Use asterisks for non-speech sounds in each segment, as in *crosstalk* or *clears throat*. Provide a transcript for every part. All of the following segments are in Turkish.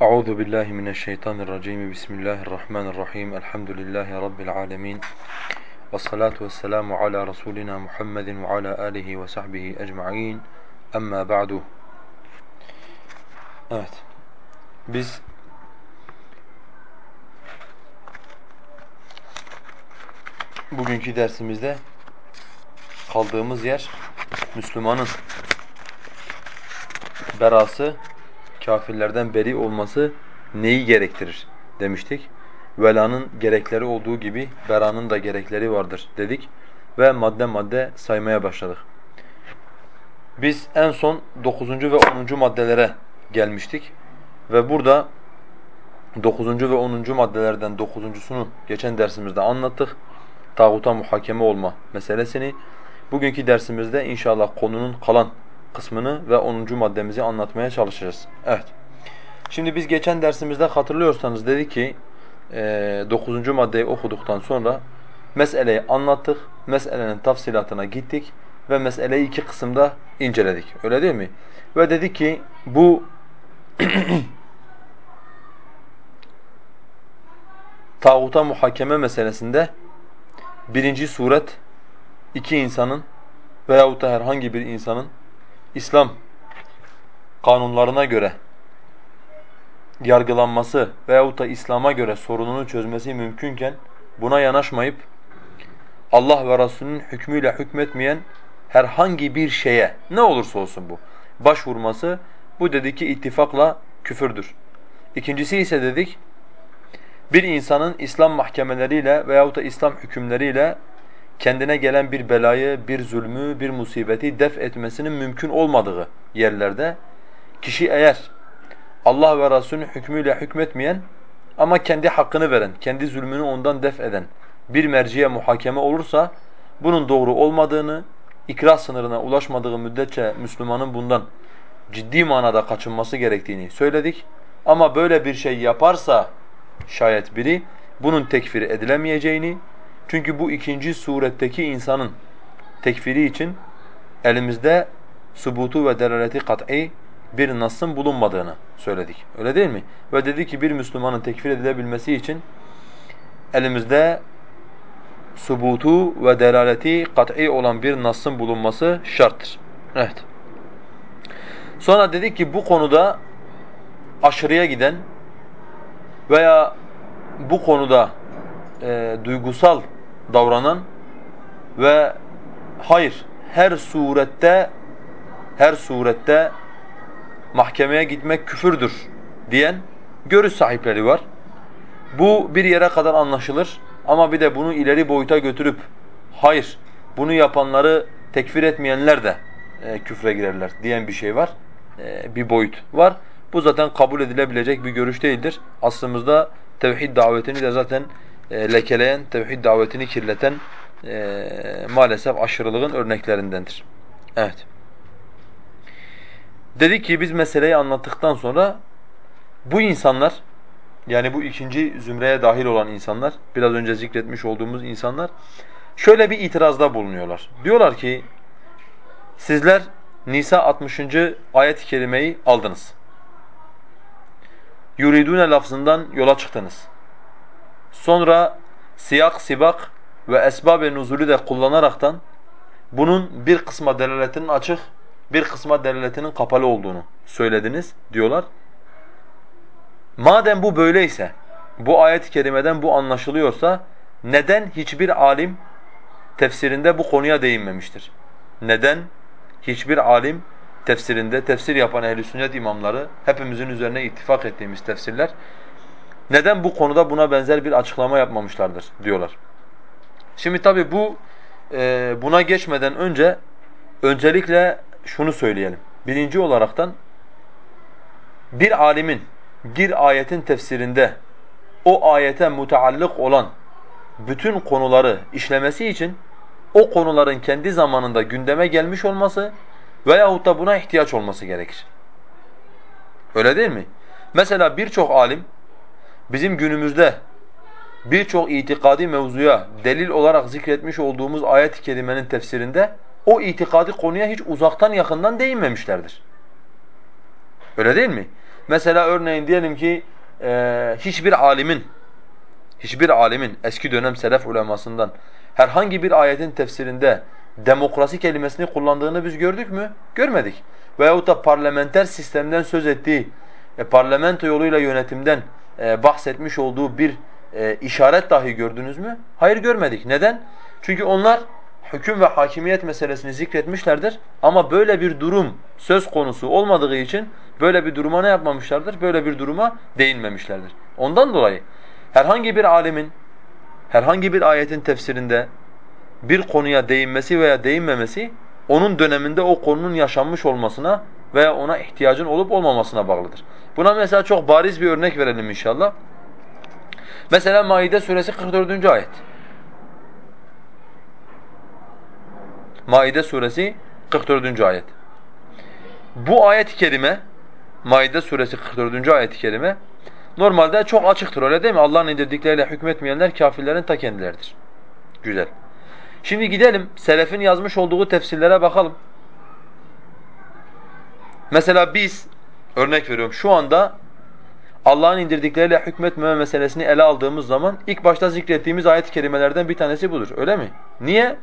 Euzu billahi mineşşeytanirracim. Bismillahirrahmanirrahim. Elhamdülillahi rabbil alamin. Ve salatu vesselamu ala rasulina Muhammedin ve ala alihi ve sahbihi ecmaîn. Amma ba'du. Evet. Biz bugünkü dersimizde kaldığımız yer Müslümanın berası kafirlerden beri olması neyi gerektirir demiştik. Velanın gerekleri olduğu gibi beranın da gerekleri vardır dedik ve madde madde saymaya başladık. Biz en son 9. ve 10. maddelere gelmiştik ve burada 9. ve 10. maddelerden 9.sunu geçen dersimizde anlattık. Tağuta muhakeme olma meselesini. Bugünkü dersimizde inşallah konunun kalan kısmını ve 10. maddemizi anlatmaya çalışacağız. Evet. Şimdi biz geçen dersimizde hatırlıyorsanız dedi ki 9. E, maddeyi okuduktan sonra meseleyi anlattık, meselenin tafsilatına gittik ve meseleyi iki kısımda inceledik. Öyle değil mi? Ve dedi ki bu *clears throat* tağuta muhakeme meselesinde birinci suret iki insanın veyahut da herhangi bir insanın İslam kanunlarına göre yargılanması veyahut da İslam'a göre sorununu çözmesi mümkünken buna yanaşmayıp Allah ve Resulünün hükmüyle hükmetmeyen herhangi bir şeye ne olursa olsun bu başvurması bu dedi ki ittifakla küfürdür. İkincisi ise dedik bir insanın İslam mahkemeleriyle veyahut da İslam hükümleriyle kendine gelen bir belayı, bir zulmü, bir musibeti def etmesinin mümkün olmadığı yerlerde kişi eğer Allah ve Resulünün hükmüyle hükmetmeyen ama kendi hakkını veren, kendi zulmünü ondan def eden bir merciye muhakeme olursa bunun doğru olmadığını, ikrah sınırına ulaşmadığı müddetçe Müslümanın bundan ciddi manada kaçınması gerektiğini söyledik. Ama böyle bir şey yaparsa şayet biri bunun tekfir edilemeyeceğini çünkü bu ikinci suretteki insanın tekfiri için elimizde subutu ve delaleti kat'i bir nasın bulunmadığını söyledik. Öyle değil mi? Ve dedi ki bir Müslümanın tekfir edilebilmesi için elimizde subutu ve delaleti kat'i olan bir nasın bulunması şarttır. Evet. Sonra dedik ki bu konuda aşırıya giden veya bu konuda e, duygusal davranan ve hayır her surette her surette mahkemeye gitmek küfürdür diyen görüş sahipleri var. Bu bir yere kadar anlaşılır ama bir de bunu ileri boyuta götürüp hayır bunu yapanları tekfir etmeyenler de e, küfre girerler diyen bir şey var. E, bir boyut var. Bu zaten kabul edilebilecek bir görüş değildir. Aslımızda tevhid davetini de zaten e, lekeleyen, tevhid davetini kirleten e, maalesef aşırılığın örneklerindendir. Evet. Dedi ki biz meseleyi anlattıktan sonra bu insanlar yani bu ikinci zümreye dahil olan insanlar, biraz önce zikretmiş olduğumuz insanlar şöyle bir itirazda bulunuyorlar. Diyorlar ki sizler Nisa 60. ayet-i kerimeyi aldınız. Yuridune lafzından yola çıktınız. Sonra siyak, sibak ve esbab-ı nuzulü de kullanaraktan bunun bir kısma delaletinin açık, bir kısma delaletinin kapalı olduğunu söylediniz diyorlar. Madem bu böyleyse, bu ayet-i kerimeden bu anlaşılıyorsa neden hiçbir alim tefsirinde bu konuya değinmemiştir? Neden hiçbir alim tefsirinde, tefsir yapan ehl sünnet imamları, hepimizin üzerine ittifak ettiğimiz tefsirler, neden bu konuda buna benzer bir açıklama yapmamışlardır diyorlar. Şimdi tabi bu e, buna geçmeden önce öncelikle şunu söyleyelim. Birinci olaraktan bir alimin bir ayetin tefsirinde o ayete muteallık olan bütün konuları işlemesi için o konuların kendi zamanında gündeme gelmiş olması veyahut da buna ihtiyaç olması gerekir. Öyle değil mi? Mesela birçok alim bizim günümüzde birçok itikadi mevzuya delil olarak zikretmiş olduğumuz ayet-i kerimenin tefsirinde o itikadi konuya hiç uzaktan yakından değinmemişlerdir. Öyle değil mi? Mesela örneğin diyelim ki e, hiçbir alimin, hiçbir alimin eski dönem selef ulemasından herhangi bir ayetin tefsirinde demokrasi kelimesini kullandığını biz gördük mü? Görmedik. Veyahut da parlamenter sistemden söz ettiği, e, parlamento yoluyla yönetimden e, bahsetmiş olduğu bir e, işaret dahi gördünüz mü? Hayır görmedik. Neden? Çünkü onlar hüküm ve hakimiyet meselesini zikretmişlerdir ama böyle bir durum söz konusu olmadığı için böyle bir duruma ne yapmamışlardır? Böyle bir duruma değinmemişlerdir. Ondan dolayı herhangi bir alimin herhangi bir ayetin tefsirinde bir konuya değinmesi veya değinmemesi onun döneminde o konunun yaşanmış olmasına veya ona ihtiyacın olup olmamasına bağlıdır. Buna mesela çok bariz bir örnek verelim inşallah. Mesela Maide suresi 44. ayet. Maide suresi 44. ayet. Bu ayet-i kerime Maide suresi 44. ayet-i kerime normalde çok açıktır öyle değil mi? Allah'ın indirdikleriyle hükmetmeyenler kafirlerin ta kendileridir. Güzel. Şimdi gidelim selefin yazmış olduğu tefsirlere bakalım. Mesela biz örnek veriyorum şu anda Allah'ın indirdikleriyle hükmetmeme meselesini ele aldığımız zaman ilk başta zikrettiğimiz ayet-i kerimelerden bir tanesi budur. Öyle mi? Niye?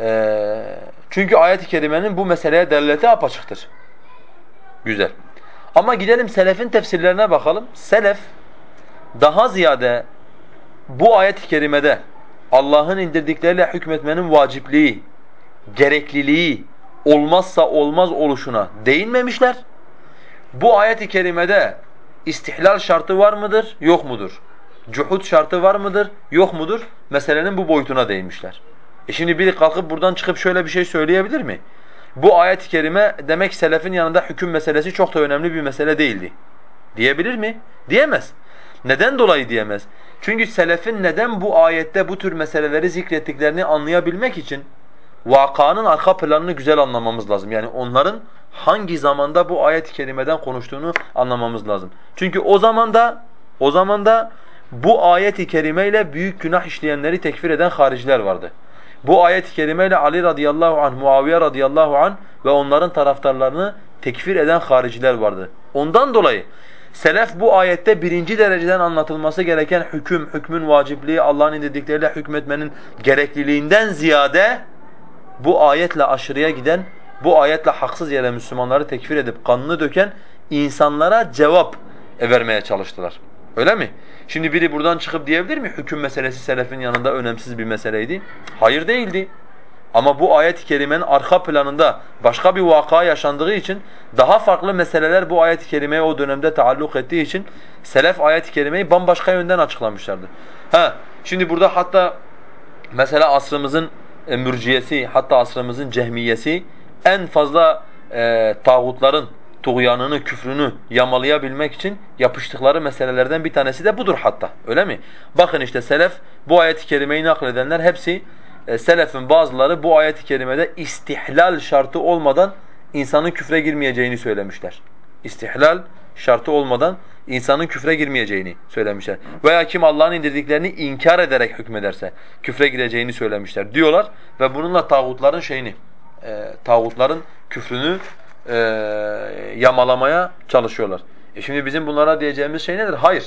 Ee, çünkü ayet-i kerimenin bu meseleye delaleti apaçıktır. Güzel. Ama gidelim selefin tefsirlerine bakalım. Selef daha ziyade bu ayet-i kerimede Allah'ın indirdikleriyle hükmetmenin vacipliği, gerekliliği, olmazsa olmaz oluşuna değinmemişler. Bu ayet-i kerimede istihlal şartı var mıdır, yok mudur? Cuhud şartı var mıdır, yok mudur? Meselenin bu boyutuna değinmişler. E şimdi biri kalkıp buradan çıkıp şöyle bir şey söyleyebilir mi? Bu ayet-i kerime demek selefin yanında hüküm meselesi çok da önemli bir mesele değildi. Diyebilir mi? Diyemez. Neden dolayı diyemez? Çünkü selefin neden bu ayette bu tür meseleleri zikrettiklerini anlayabilmek için vakanın arka planını güzel anlamamız lazım. Yani onların hangi zamanda bu ayet-i kerimeden konuştuğunu anlamamız lazım. Çünkü o zamanda o zamanda bu ayet-i kerimeyle büyük günah işleyenleri tekfir eden hariciler vardı. Bu ayet-i kerimeyle Ali radıyallahu anh, Muaviye radıyallahu anh ve onların taraftarlarını tekfir eden hariciler vardı. Ondan dolayı selef bu ayette birinci dereceden anlatılması gereken hüküm, hükmün vacipliği, Allah'ın indirdikleriyle hükmetmenin gerekliliğinden ziyade bu ayetle aşırıya giden, bu ayetle haksız yere Müslümanları tekfir edip kanını döken insanlara cevap vermeye çalıştılar. Öyle mi? Şimdi biri buradan çıkıp diyebilir mi hüküm meselesi selefin yanında önemsiz bir meseleydi? Hayır değildi. Ama bu ayet-i kerimenin arka planında başka bir vaka yaşandığı için daha farklı meseleler bu ayet-i kerimeye o dönemde taalluk ettiği için selef ayet-i kerimeyi bambaşka yönden açıklamışlardı. Ha, şimdi burada hatta mesela asrımızın mürciyesi hatta asrımızın cehmiyesi en fazla e, tağutların tuğyanını, küfrünü yamalayabilmek için yapıştıkları meselelerden bir tanesi de budur hatta. Öyle mi? Bakın işte selef bu ayet-i kerimeyi nakledenler hepsi e, selefin bazıları bu ayet-i kerimede istihlal şartı olmadan insanın küfre girmeyeceğini söylemişler. İstihlal şartı olmadan insanın küfre girmeyeceğini söylemişler. Veya kim Allah'ın indirdiklerini inkar ederek hükmederse küfre gireceğini söylemişler diyorlar ve bununla tağutların şeyini, e, tağutların küfrünü e, yamalamaya çalışıyorlar. E şimdi bizim bunlara diyeceğimiz şey nedir? Hayır.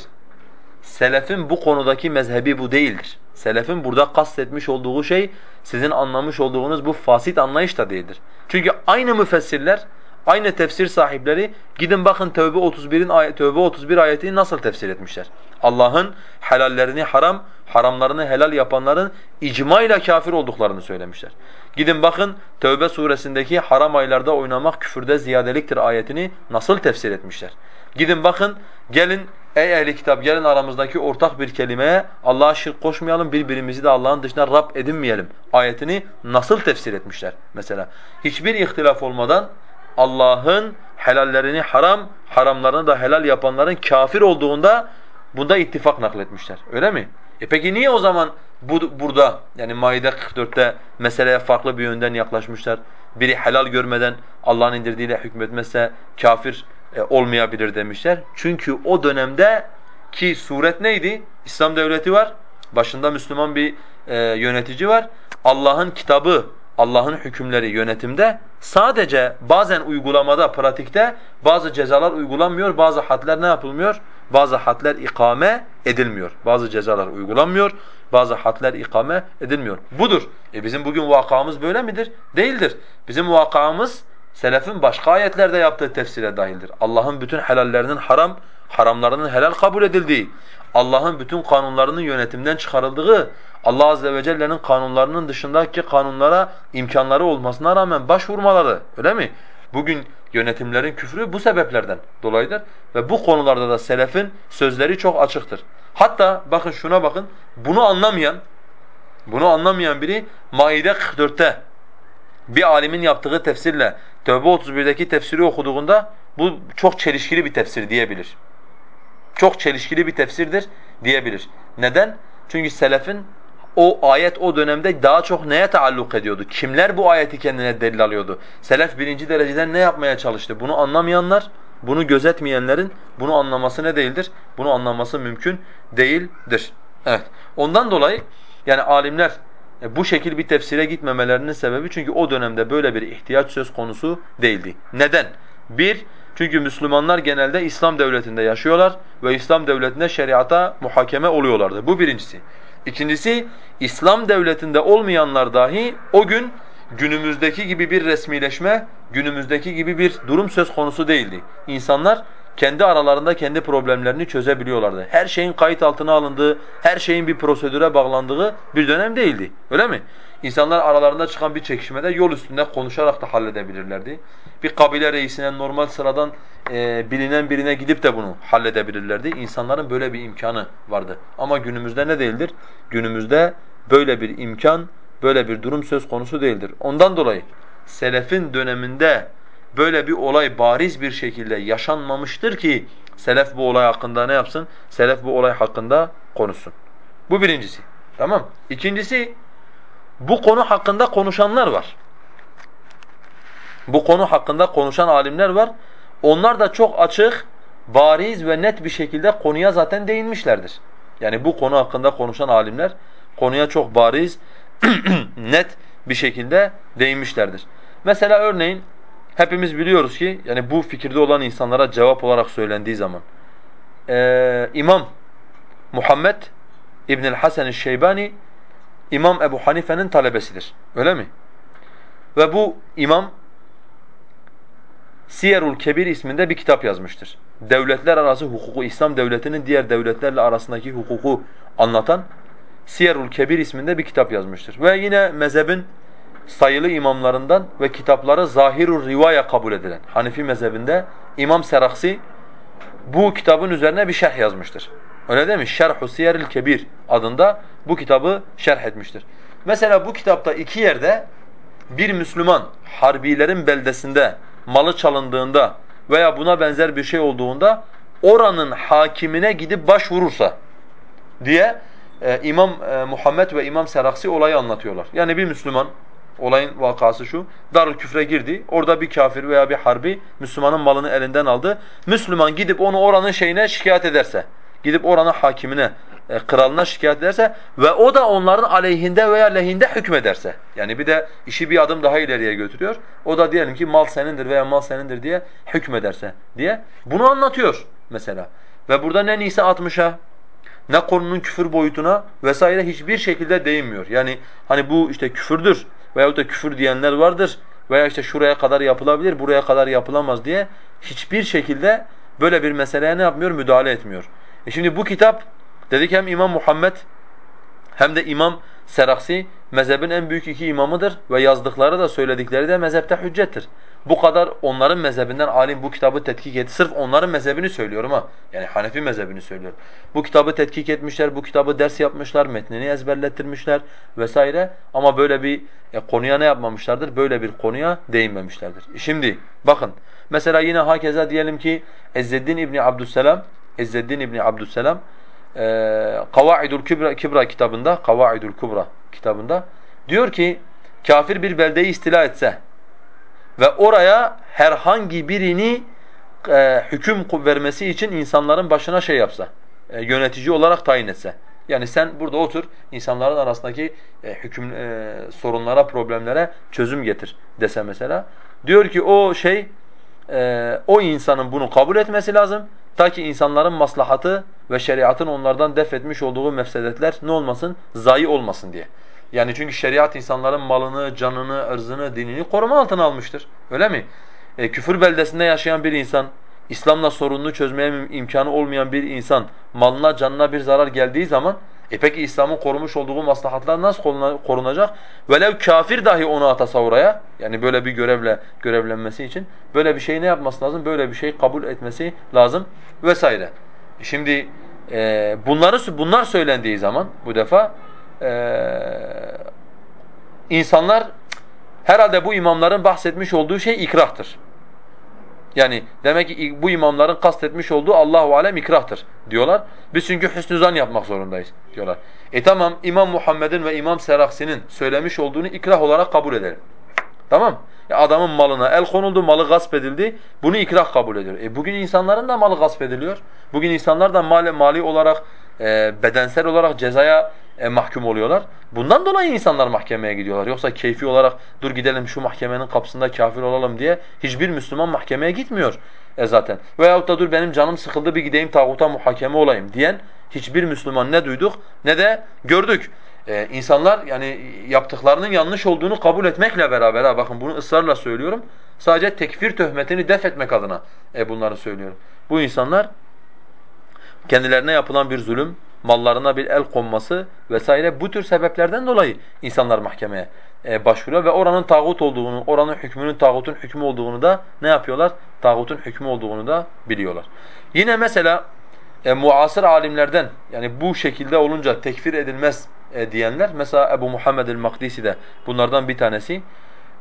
Selefin bu konudaki mezhebi bu değildir. Selefin burada kastetmiş olduğu şey sizin anlamış olduğunuz bu fasit anlayış da değildir. Çünkü aynı müfessirler, aynı tefsir sahipleri gidin bakın Tevbe 31'in ayet Tevbe 31 ayetini nasıl tefsir etmişler. Allah'ın helallerini haram, haramlarını helal yapanların icma ile kafir olduklarını söylemişler. Gidin bakın Tevbe suresindeki haram aylarda oynamak küfürde ziyadeliktir ayetini nasıl tefsir etmişler. Gidin bakın gelin ey ehli kitap gelin aramızdaki ortak bir kelimeye Allah'a şirk koşmayalım birbirimizi de Allah'ın dışına Rab edinmeyelim ayetini nasıl tefsir etmişler mesela. Hiçbir ihtilaf olmadan Allah'ın helallerini haram, haramlarını da helal yapanların kafir olduğunda bunda ittifak nakletmişler. Öyle mi? E peki niye o zaman bu, burada yani Maide 44'te meseleye farklı bir yönden yaklaşmışlar? Biri helal görmeden Allah'ın indirdiğiyle hükmetmezse kafir e, olmayabilir demişler. Çünkü o dönemde ki suret neydi? İslam devleti var. Başında Müslüman bir e, yönetici var. Allah'ın kitabı Allah'ın hükümleri yönetimde sadece bazen uygulamada, pratikte bazı cezalar uygulanmıyor, bazı hadler ne yapılmıyor? Bazı hadler ikame edilmiyor. Bazı cezalar uygulanmıyor, bazı hadler ikame edilmiyor. Budur. E bizim bugün vakamız böyle midir? Değildir. Bizim vakamız selefin başka ayetlerde yaptığı tefsire dahildir. Allah'ın bütün helallerinin haram, haramlarının helal kabul edildiği, Allah'ın bütün kanunlarının yönetimden çıkarıldığı, Allah azze ve celle'nin kanunlarının dışındaki kanunlara imkanları olmasına rağmen başvurmaları, öyle mi? Bugün yönetimlerin küfrü bu sebeplerden dolayıdır ve bu konularda da selefin sözleri çok açıktır. Hatta bakın şuna bakın, bunu anlamayan, bunu anlamayan biri Maide 44'te bir alimin yaptığı tefsirle Tevbe 31'deki tefsiri okuduğunda bu çok çelişkili bir tefsir diyebilir. Çok çelişkili bir tefsirdir diyebilir. Neden? Çünkü selefin o ayet o dönemde daha çok neye taalluk ediyordu? Kimler bu ayeti kendine delil alıyordu? Selef birinci dereceden ne yapmaya çalıştı? Bunu anlamayanlar, bunu gözetmeyenlerin bunu anlaması ne değildir? Bunu anlaması mümkün değildir. Evet. Ondan dolayı yani alimler e, bu şekil bir tefsire gitmemelerinin sebebi çünkü o dönemde böyle bir ihtiyaç söz konusu değildi. Neden? Bir, çünkü Müslümanlar genelde İslam devletinde yaşıyorlar ve İslam devletinde şeriata muhakeme oluyorlardı. Bu birincisi. İkincisi, İslam devletinde olmayanlar dahi o gün günümüzdeki gibi bir resmileşme, günümüzdeki gibi bir durum söz konusu değildi. İnsanlar kendi aralarında kendi problemlerini çözebiliyorlardı. Her şeyin kayıt altına alındığı, her şeyin bir prosedüre bağlandığı bir dönem değildi. Öyle mi? İnsanlar aralarında çıkan bir çekişmede yol üstünde konuşarak da halledebilirlerdi. Bir kabile reisine normal sıradan e, bilinen birine gidip de bunu halledebilirlerdi. İnsanların böyle bir imkanı vardı. Ama günümüzde ne değildir? Günümüzde böyle bir imkan, böyle bir durum söz konusu değildir. Ondan dolayı selefin döneminde böyle bir olay bariz bir şekilde yaşanmamıştır ki selef bu olay hakkında ne yapsın? Selef bu olay hakkında konuşsun. Bu birincisi. Tamam. İkincisi bu konu hakkında konuşanlar var. Bu konu hakkında konuşan alimler var. Onlar da çok açık, bariz ve net bir şekilde konuya zaten değinmişlerdir. Yani bu konu hakkında konuşan alimler konuya çok bariz, *clears throat* net bir şekilde değinmişlerdir. Mesela örneğin hepimiz biliyoruz ki yani bu fikirde olan insanlara cevap olarak söylendiği zaman ee, İmam Muhammed İbnül Hasan Şeybani İmam Ebu Hanife'nin talebesidir. Öyle mi? Ve bu imam Siyerul Kebir isminde bir kitap yazmıştır. Devletler arası hukuku, İslam devletinin diğer devletlerle arasındaki hukuku anlatan Siyerul Kebir isminde bir kitap yazmıştır. Ve yine mezhebin sayılı imamlarından ve kitapları zahirur rivaya kabul edilen Hanifi mezhebinde İmam Seraksi bu kitabın üzerine bir şerh yazmıştır. Öyle değil mi? Şerhu Siyeril Kebir adında bu kitabı şerh etmiştir. Mesela bu kitapta iki yerde bir Müslüman harbilerin beldesinde malı çalındığında veya buna benzer bir şey olduğunda oranın hakimine gidip başvurursa diye e, İmam e, Muhammed ve İmam Seraksi olayı anlatıyorlar. Yani bir Müslüman Olayın vakası şu. Darül küfre girdi. Orada bir kafir veya bir harbi Müslümanın malını elinden aldı. Müslüman gidip onu oranın şeyine şikayet ederse, gidip oranın hakimine, e, kralına şikayet ederse ve o da onların aleyhinde veya lehinde hükmederse. Yani bir de işi bir adım daha ileriye götürüyor. O da diyelim ki mal senindir veya mal senindir diye hükmederse diye. Bunu anlatıyor mesela. Ve burada ne Nisa 60'a ne konunun küfür boyutuna vesaire hiçbir şekilde değinmiyor. Yani hani bu işte küfürdür veyahut da küfür diyenler vardır veya işte şuraya kadar yapılabilir, buraya kadar yapılamaz diye hiçbir şekilde böyle bir meseleye ne yapmıyor? Müdahale etmiyor. E şimdi bu kitap dedik hem İmam Muhammed hem de İmam Seraksi mezhebin en büyük iki imamıdır ve yazdıkları da söyledikleri de mezhepte hüccettir. Bu kadar onların mezhebinden alim bu kitabı tetkik etti. Sırf onların mezhebini söylüyorum ha. Yani Hanefi mezhebini söylüyorum. Bu kitabı tetkik etmişler, bu kitabı ders yapmışlar, metnini ezberlettirmişler vesaire. Ama böyle bir e, konuya ne yapmamışlardır? Böyle bir konuya değinmemişlerdir. E şimdi bakın mesela yine hakeza diyelim ki Ezzeddin İbni Abdüsselam Ezzeddin İbni Abdüsselam e, Kavaidul Kübra, Kübra kitabında Kavaidul Kubra kitabında diyor ki kafir bir beldeyi istila etse ve oraya herhangi birini e, hüküm vermesi için insanların başına şey yapsa, e, yönetici olarak tayin etse. Yani sen burada otur, insanların arasındaki e, hüküm e, sorunlara, problemlere çözüm getir dese mesela. Diyor ki o şey, e, o insanın bunu kabul etmesi lazım. Ta ki insanların maslahatı ve şeriatın onlardan def etmiş olduğu mefsedetler ne olmasın? Zayi olmasın diye. Yani çünkü şeriat insanların malını, canını, ırzını, dinini koruma altına almıştır. Öyle mi? E, küfür beldesinde yaşayan bir insan, İslam'la sorununu çözmeye imkanı olmayan bir insan malına, canına bir zarar geldiği zaman e peki İslam'ın korumuş olduğu maslahatlar nasıl korunacak? Velev kafir dahi onu atasa oraya, yani böyle bir görevle görevlenmesi için böyle bir şey ne yapması lazım? Böyle bir şey kabul etmesi lazım vesaire. Şimdi e, bunları bunlar söylendiği zaman bu defa e, insanlar herhalde bu imamların bahsetmiş olduğu şey ikrahtır. Yani demek ki bu imamların kastetmiş olduğu Allahu alem ikrahtır diyorlar. Biz çünkü hüsnü zan yapmak zorundayız diyorlar. E tamam İmam Muhammed'in ve İmam Seraksi'nin söylemiş olduğunu ikrah olarak kabul edelim. Tamam? Ya adamın malına el konuldu, malı gasp edildi. Bunu ikrah kabul ediyor. E bugün insanların da malı gasp ediliyor. Bugün insanlar da mali, mali olarak, e, bedensel olarak cezaya e, mahkum oluyorlar. Bundan dolayı insanlar mahkemeye gidiyorlar. Yoksa keyfi olarak dur gidelim şu mahkemenin kapısında kafir olalım diye hiçbir Müslüman mahkemeye gitmiyor e zaten. Veyahut da dur benim canım sıkıldı bir gideyim tağuta muhakeme olayım diyen hiçbir Müslüman ne duyduk ne de gördük. Ee, insanlar yani yaptıklarının yanlış olduğunu kabul etmekle beraber ha bakın bunu ısrarla söylüyorum. Sadece tekfir töhmetini def etmek adına e, bunları söylüyorum. Bu insanlar kendilerine yapılan bir zulüm, mallarına bir el konması vesaire bu tür sebeplerden dolayı insanlar mahkemeye e, başvuruyor ve oranın tağut olduğunu, oranın hükmünün tağutun hükmü olduğunu da ne yapıyorlar? Tağutun hükmü olduğunu da biliyorlar. Yine mesela e, muasır alimlerden yani bu şekilde olunca tekfir edilmez e, diyenler mesela Ebu Muhammed el-Makdisi de bunlardan bir tanesi.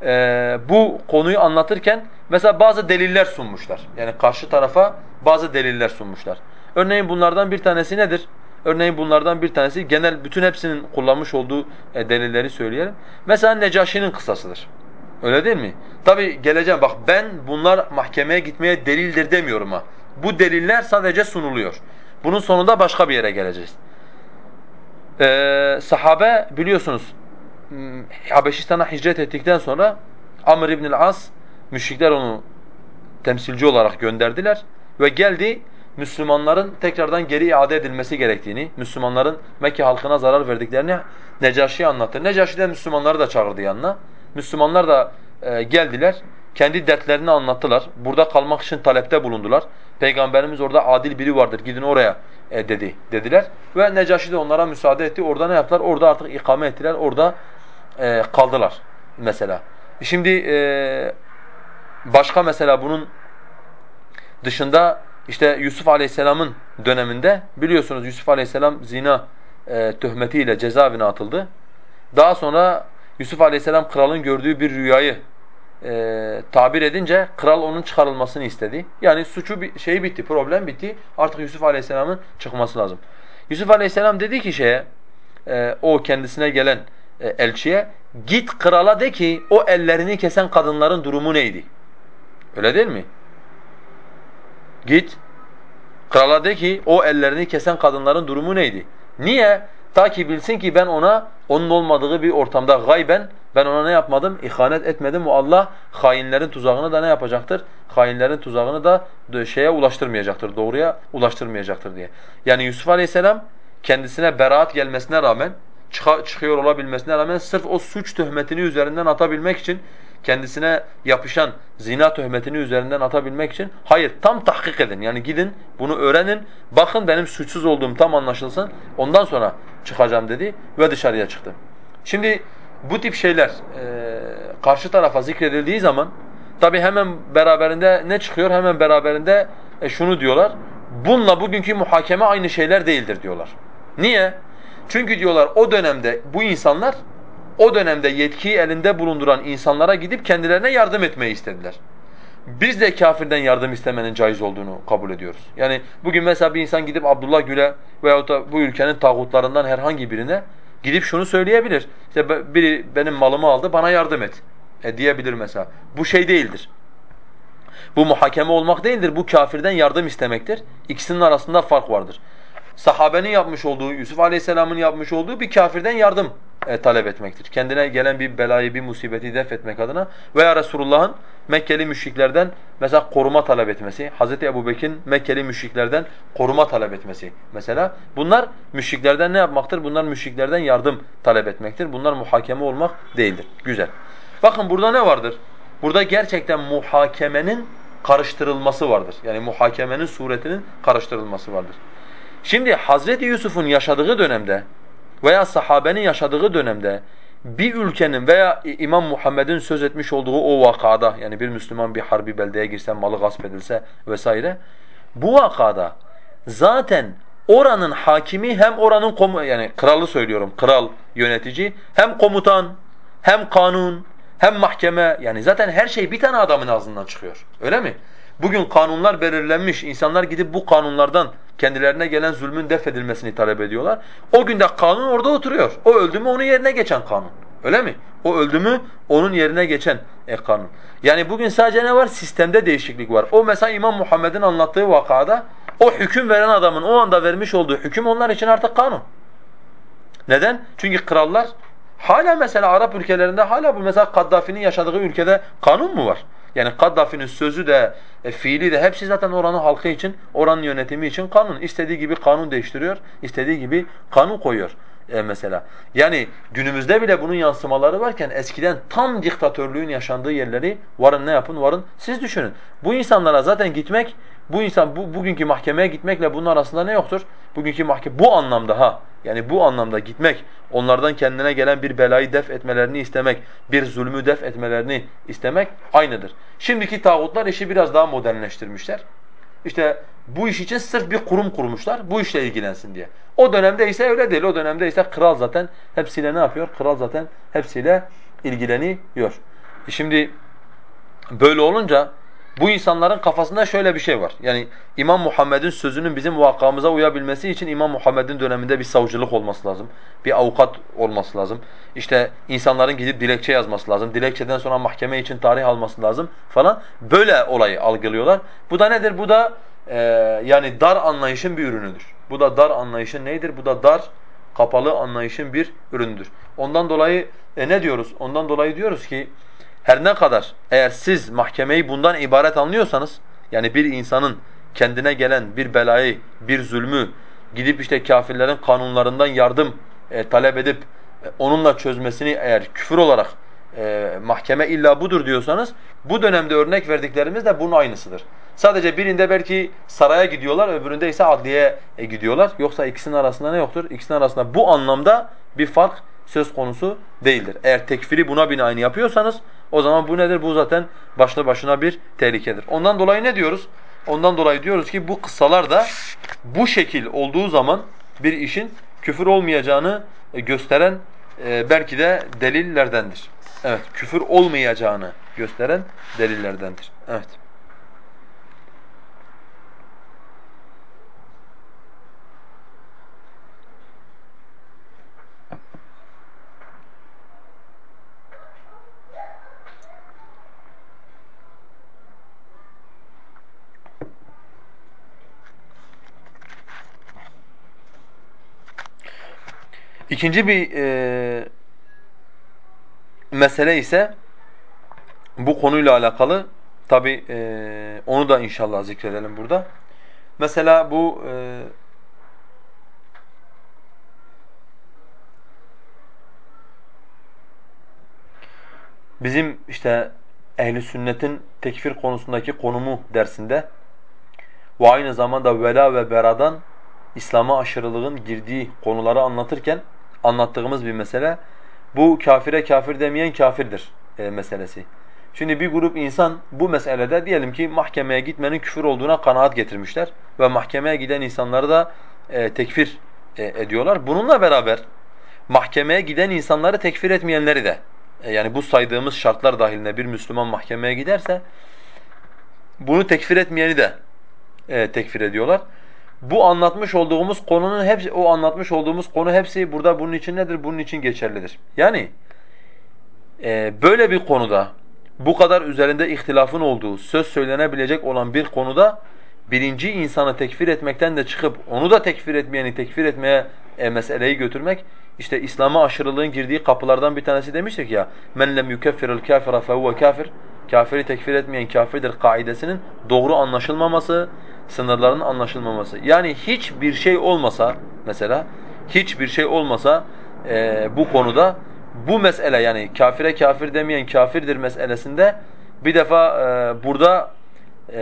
E, bu konuyu anlatırken mesela bazı deliller sunmuşlar. Yani karşı tarafa bazı deliller sunmuşlar. Örneğin bunlardan bir tanesi nedir? Örneğin bunlardan bir tanesi genel bütün hepsinin kullanmış olduğu e, delilleri söyleyelim. Mesela Necaşi'nin kısasıdır. Öyle değil mi? Tabi geleceğim bak ben bunlar mahkemeye gitmeye delildir demiyorum ha. Bu deliller sadece sunuluyor. Bunun sonunda başka bir yere geleceğiz. Ee, sahabe biliyorsunuz hmm, Habeşistan'a hicret ettikten sonra Amr ibn as müşrikler onu temsilci olarak gönderdiler ve geldi Müslümanların tekrardan geri iade edilmesi gerektiğini, Müslümanların Mekke halkına zarar verdiklerini Necaşi'ye anlattı. Necaşi de Müslümanları da çağırdı yanına. Müslümanlar da e, geldiler, kendi dertlerini anlattılar. Burada kalmak için talepte bulundular. Peygamberimiz orada adil biri vardır, gidin oraya e, dedi dediler. Ve Necaşi de onlara müsaade etti. Orada ne yaptılar? Orada artık ikame ettiler, orada e, kaldılar mesela. Şimdi e, başka mesela bunun dışında işte Yusuf Aleyhisselam'ın döneminde biliyorsunuz Yusuf Aleyhisselam zina e, töhmetiyle cezaevine atıldı. Daha sonra Yusuf Aleyhisselam kralın gördüğü bir rüyayı e, tabir edince kral onun çıkarılmasını istedi. Yani suçu şey bitti, problem bitti. Artık Yusuf Aleyhisselam'ın çıkması lazım. Yusuf Aleyhisselam dedi ki şeye e, o kendisine gelen e, elçiye git krala de ki o ellerini kesen kadınların durumu neydi? Öyle değil mi? Git krala de ki o ellerini kesen kadınların durumu neydi? Niye? Ta ki bilsin ki ben ona onun olmadığı bir ortamda gayben ben ona ne yapmadım? İhanet etmedim. O Allah hainlerin tuzağını da ne yapacaktır? Hainlerin tuzağını da şeye ulaştırmayacaktır, doğruya ulaştırmayacaktır diye. Yani Yusuf Aleyhisselam kendisine beraat gelmesine rağmen, çıkıyor olabilmesine rağmen sırf o suç töhmetini üzerinden atabilmek için kendisine yapışan zina töhmetini üzerinden atabilmek için hayır tam tahkik edin. Yani gidin bunu öğrenin. Bakın benim suçsuz olduğum tam anlaşılsın. Ondan sonra çıkacağım dedi ve dışarıya çıktı. Şimdi bu tip şeyler e, karşı tarafa zikredildiği zaman tabi hemen beraberinde ne çıkıyor? Hemen beraberinde e, şunu diyorlar. Bununla bugünkü muhakeme aynı şeyler değildir diyorlar. Niye? Çünkü diyorlar o dönemde bu insanlar o dönemde yetkiyi elinde bulunduran insanlara gidip kendilerine yardım etmeyi istediler. Biz de kafirden yardım istemenin caiz olduğunu kabul ediyoruz. Yani bugün mesela bir insan gidip Abdullah Gül'e veyahut da bu ülkenin tağutlarından herhangi birine gidip şunu söyleyebilir. İşte biri benim malımı aldı bana yardım et e diyebilir mesela. Bu şey değildir. Bu muhakeme olmak değildir. Bu kafirden yardım istemektir. İkisinin arasında fark vardır. Sahabenin yapmış olduğu, Yusuf Aleyhisselam'ın yapmış olduğu bir kafirden yardım e, talep etmektir. Kendine gelen bir belayı, bir musibeti def etmek adına veya Resulullah'ın Mekkeli müşriklerden mesela koruma talep etmesi, Hz. Ebu Bekir'in Mekkeli müşriklerden koruma talep etmesi mesela. Bunlar müşriklerden ne yapmaktır? Bunlar müşriklerden yardım talep etmektir. Bunlar muhakeme olmak değildir. Güzel. Bakın burada ne vardır? Burada gerçekten muhakemenin karıştırılması vardır. Yani muhakemenin suretinin karıştırılması vardır. Şimdi Hazreti Yusuf'un yaşadığı dönemde veya sahabenin yaşadığı dönemde bir ülkenin veya İmam Muhammed'in söz etmiş olduğu o vakada yani bir Müslüman bir harbi beldeye girse, malı gasp edilse vesaire bu vakada zaten oranın hakimi hem oranın komu yani kralı söylüyorum kral yönetici hem komutan hem kanun hem mahkeme yani zaten her şey bir tane adamın ağzından çıkıyor. Öyle mi? Bugün kanunlar belirlenmiş. İnsanlar gidip bu kanunlardan kendilerine gelen zulmün def edilmesini talep ediyorlar. O günde kanun orada oturuyor. O öldü mü onun yerine geçen kanun. Öyle mi? O öldü mü onun yerine geçen e, kanun. Yani bugün sadece ne var? Sistemde değişiklik var. O mesela İmam Muhammed'in anlattığı vakada o hüküm veren adamın o anda vermiş olduğu hüküm onlar için artık kanun. Neden? Çünkü krallar hala mesela Arap ülkelerinde hala bu mesela Kaddafi'nin yaşadığı ülkede kanun mu var? Yani Kaddafi'nin sözü de, e, fiili de hepsi zaten oranın halkı için, oranın yönetimi için kanun. İstediği gibi kanun değiştiriyor, istediği gibi kanun koyuyor e, mesela. Yani günümüzde bile bunun yansımaları varken eskiden tam diktatörlüğün yaşandığı yerleri varın ne yapın varın siz düşünün. Bu insanlara zaten gitmek bu insan bu bugünkü mahkemeye gitmekle bunun arasında ne yoktur? Bugünkü mahkeme bu anlamda ha. Yani bu anlamda gitmek, onlardan kendine gelen bir belayı def etmelerini istemek, bir zulmü def etmelerini istemek aynıdır. Şimdiki tağutlar işi biraz daha modernleştirmişler. İşte bu iş için sırf bir kurum kurmuşlar, bu işle ilgilensin diye. O dönemde ise öyle değil, o dönemde ise kral zaten hepsiyle ne yapıyor? Kral zaten hepsiyle ilgileniyor. E şimdi böyle olunca bu insanların kafasında şöyle bir şey var. Yani İmam Muhammed'in sözünün bizim vakamıza uyabilmesi için İmam Muhammed'in döneminde bir savcılık olması lazım. Bir avukat olması lazım. İşte insanların gidip dilekçe yazması lazım. Dilekçeden sonra mahkeme için tarih alması lazım falan. Böyle olayı algılıyorlar. Bu da nedir? Bu da e, yani dar anlayışın bir ürünüdür. Bu da dar anlayışın neydir? Bu da dar, kapalı anlayışın bir ürünüdür. Ondan dolayı e, ne diyoruz? Ondan dolayı diyoruz ki her ne kadar eğer siz mahkemeyi bundan ibaret anlıyorsanız yani bir insanın kendine gelen bir belayı, bir zulmü gidip işte kafirlerin kanunlarından yardım e, talep edip e, onunla çözmesini eğer küfür olarak e, mahkeme illa budur diyorsanız bu dönemde örnek verdiklerimiz de bunun aynısıdır. Sadece birinde belki saraya gidiyorlar, öbüründe ise adliyeye e, gidiyorlar. Yoksa ikisinin arasında ne yoktur? İkisinin arasında bu anlamda bir fark söz konusu değildir. Eğer tekfiri buna binaen yapıyorsanız o zaman bu nedir? Bu zaten başlı başına bir tehlikedir. Ondan dolayı ne diyoruz? Ondan dolayı diyoruz ki bu kıssalar da bu şekil olduğu zaman bir işin küfür olmayacağını e, gösteren e, belki de delillerdendir. Evet, küfür olmayacağını gösteren delillerdendir. Evet. İkinci bir e, mesele ise bu konuyla alakalı tabi e, onu da inşallah zikredelim burada. Mesela bu e, bizim işte ehli sünnetin tekfir konusundaki konumu dersinde ve aynı zamanda vela ve beradan İslam'a aşırılığın girdiği konuları anlatırken anlattığımız bir mesele. Bu kafire kafir demeyen kafirdir e, meselesi. Şimdi bir grup insan bu meselede diyelim ki mahkemeye gitmenin küfür olduğuna kanaat getirmişler ve mahkemeye giden insanları da e, tekfir e, ediyorlar. Bununla beraber mahkemeye giden insanları tekfir etmeyenleri de e, yani bu saydığımız şartlar dahilinde bir Müslüman mahkemeye giderse bunu tekfir etmeyeni de e, tekfir ediyorlar bu anlatmış olduğumuz konunun hepsi o anlatmış olduğumuz konu hepsi burada bunun için nedir? Bunun için geçerlidir. Yani e, böyle bir konuda bu kadar üzerinde ihtilafın olduğu, söz söylenebilecek olan bir konuda birinci insanı tekfir etmekten de çıkıp onu da tekfir etmeyeni tekfir etmeye e, meseleyi götürmek işte İslam'a aşırılığın girdiği kapılardan bir tanesi demiştik ya men lem yukeffirul kafira fehuve kafir kafiri tekfir etmeyen kafirdir kaidesinin doğru anlaşılmaması, sınırların anlaşılmaması. Yani hiçbir şey olmasa mesela hiçbir şey olmasa e, bu konuda bu mesele yani kafire kafir demeyen kafirdir meselesinde bir defa e, burada e,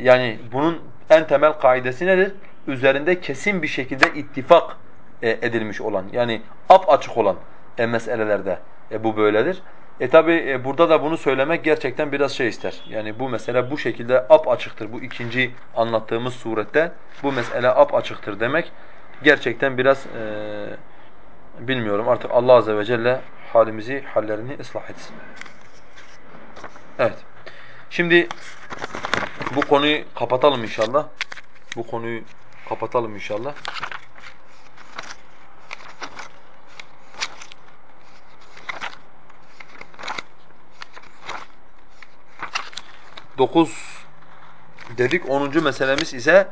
yani bunun en temel kaidesi nedir? Üzerinde kesin bir şekilde ittifak e, edilmiş olan yani ap açık olan e, meselelerde e, bu böyledir. E tabi e, burada da bunu söylemek gerçekten biraz şey ister. Yani bu mesele bu şekilde ap açıktır. Bu ikinci anlattığımız surette bu mesele ap açıktır demek gerçekten biraz e, bilmiyorum artık Allah azze ve celle halimizi, hallerini ıslah etsin. Evet. Şimdi bu konuyu kapatalım inşallah. Bu konuyu kapatalım inşallah. Dokuz dedik. Onuncu meselemiz ise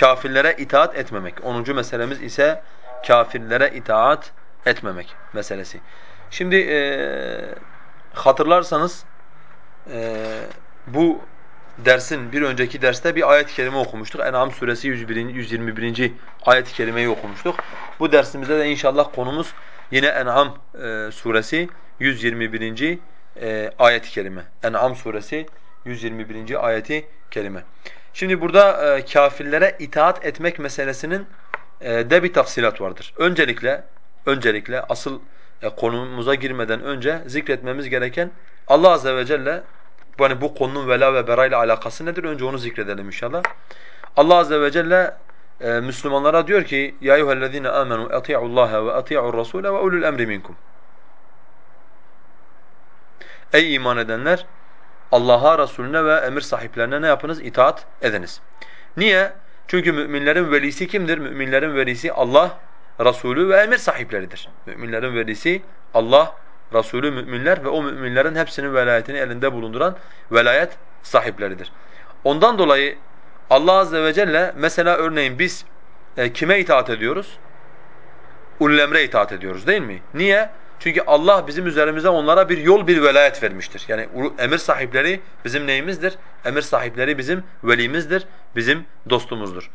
kafirlere itaat etmemek. Onuncu meselemiz ise kafirlere itaat etmemek meselesi. Şimdi e, hatırlarsanız e, bu dersin bir önceki derste bir ayet-i kerime okumuştuk. En'am suresi 101. 121. ayet-i kerimeyi okumuştuk. Bu dersimizde de inşallah konumuz yine En'am e, suresi 121. E, ayet-i kerime. En'am suresi 121. ayeti kerime. Şimdi burada e, kafirlere itaat etmek meselesinin e, de bir tafsilat vardır. Öncelikle öncelikle asıl e, konumuza girmeden önce zikretmemiz gereken Allah azze ve celle yani bu konunun vela ve bera ile alakası nedir? Önce onu zikredelim inşallah. Allah azze ve celle e, Müslümanlara diyor ki: "Ya eyyuhellezine amenu atii'ullaha ve atii'ur rasule ve ulul emri minkum." Ey iman edenler Allah'a, Resulüne ve emir sahiplerine ne yapınız? İtaat ediniz. Niye? Çünkü müminlerin velisi kimdir? Müminlerin velisi Allah, Resulü ve emir sahipleridir. Müminlerin velisi Allah, Resulü, müminler ve o müminlerin hepsinin velayetini elinde bulunduran velayet sahipleridir. Ondan dolayı Allah azze ve celle mesela örneğin biz e, kime itaat ediyoruz? Ulul emre itaat ediyoruz değil mi? Niye? Çünkü Allah bizim üzerimize onlara bir yol, bir velayet vermiştir. Yani emir sahipleri bizim neyimizdir? Emir sahipleri bizim velimizdir, bizim dostumuzdur.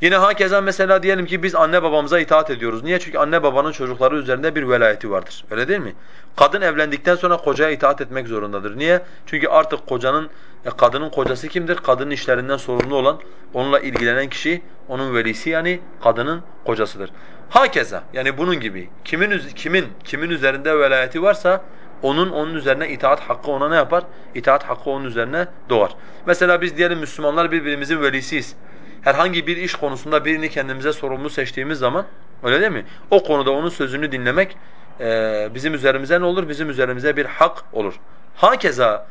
Yine hakeza mesela diyelim ki biz anne babamıza itaat ediyoruz. Niye? Çünkü anne babanın çocukları üzerinde bir velayeti vardır. Öyle değil mi? Kadın evlendikten sonra kocaya itaat etmek zorundadır. Niye? Çünkü artık kocanın, e, kadının kocası kimdir? Kadının işlerinden sorumlu olan, onunla ilgilenen kişi, onun velisi yani kadının kocasıdır. Hakeza yani bunun gibi kimin kimin kimin üzerinde velayeti varsa onun onun üzerine itaat hakkı ona ne yapar? İtaat hakkı onun üzerine doğar. Mesela biz diyelim Müslümanlar birbirimizin velisiyiz. Herhangi bir iş konusunda birini kendimize sorumlu seçtiğimiz zaman öyle değil mi? O konuda onun sözünü dinlemek e, bizim üzerimize ne olur? Bizim üzerimize bir hak olur. Hakeza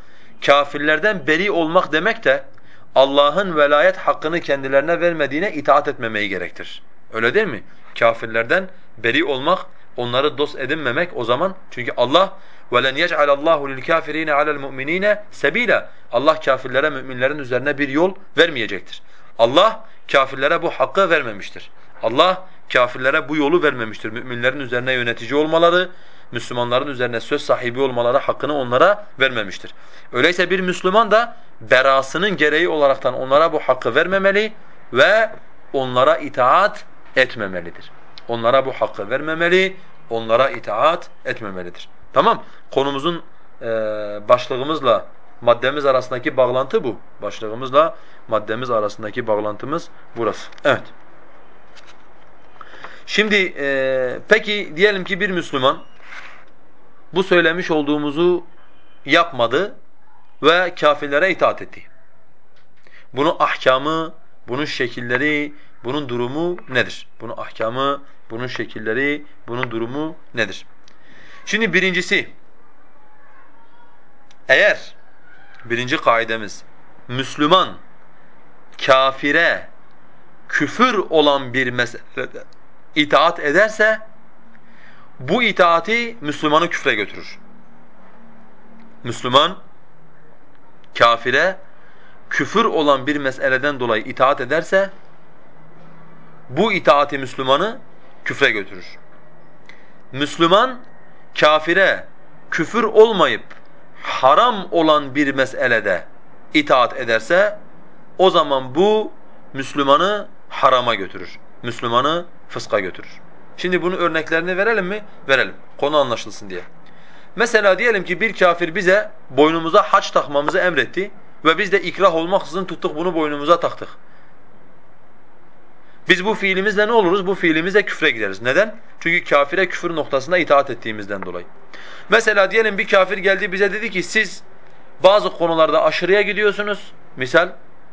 kafirlerden beri olmak demek de Allah'ın velayet hakkını kendilerine vermediğine itaat etmemeyi gerektirir. Öyle değil mi? Kafirlerden beri olmak, onları dost edinmemek o zaman çünkü Allah وَلَنْ يَجْعَلَ اللّٰهُ لِلْكَافِر۪ينَ عَلَى الْمُؤْمِن۪ينَ سَب۪يلًا Allah kafirlere, müminlerin üzerine bir yol vermeyecektir. Allah kafirlere bu hakkı vermemiştir. Allah kafirlere bu yolu vermemiştir. Müminlerin üzerine yönetici olmaları, Müslümanların üzerine söz sahibi olmaları hakkını onlara vermemiştir. Öyleyse bir Müslüman da berasının gereği olaraktan onlara bu hakkı vermemeli ve onlara itaat etmemelidir. Onlara bu hakkı vermemeli, onlara itaat etmemelidir. Tamam? Konumuzun e, başlığımızla maddemiz arasındaki bağlantı bu. Başlığımızla maddemiz arasındaki bağlantımız burası. Evet. Şimdi e, peki diyelim ki bir Müslüman bu söylemiş olduğumuzu yapmadı ve kafirlere itaat etti. Bunun ahkamı, bunun şekilleri, bunun durumu nedir? Bunun ahkamı, bunun şekilleri, bunun durumu nedir? Şimdi birincisi, eğer birinci kaidemiz Müslüman kafire küfür olan bir meselede itaat ederse bu itaati Müslümanı küfre götürür. Müslüman kafire küfür olan bir meseleden dolayı itaat ederse bu itaati Müslümanı küfre götürür. Müslüman kafire küfür olmayıp haram olan bir meselede itaat ederse o zaman bu Müslümanı harama götürür. Müslümanı fıska götürür. Şimdi bunun örneklerini verelim mi? Verelim. Konu anlaşılsın diye. Mesela diyelim ki bir kafir bize boynumuza haç takmamızı emretti ve biz de ikrah olmaksızın tuttuk bunu boynumuza taktık. Biz bu fiilimizle ne oluruz? Bu fiilimizle küfre gideriz. Neden? Çünkü kafire küfür noktasında itaat ettiğimizden dolayı. Mesela diyelim bir kafir geldi bize dedi ki siz bazı konularda aşırıya gidiyorsunuz. Misal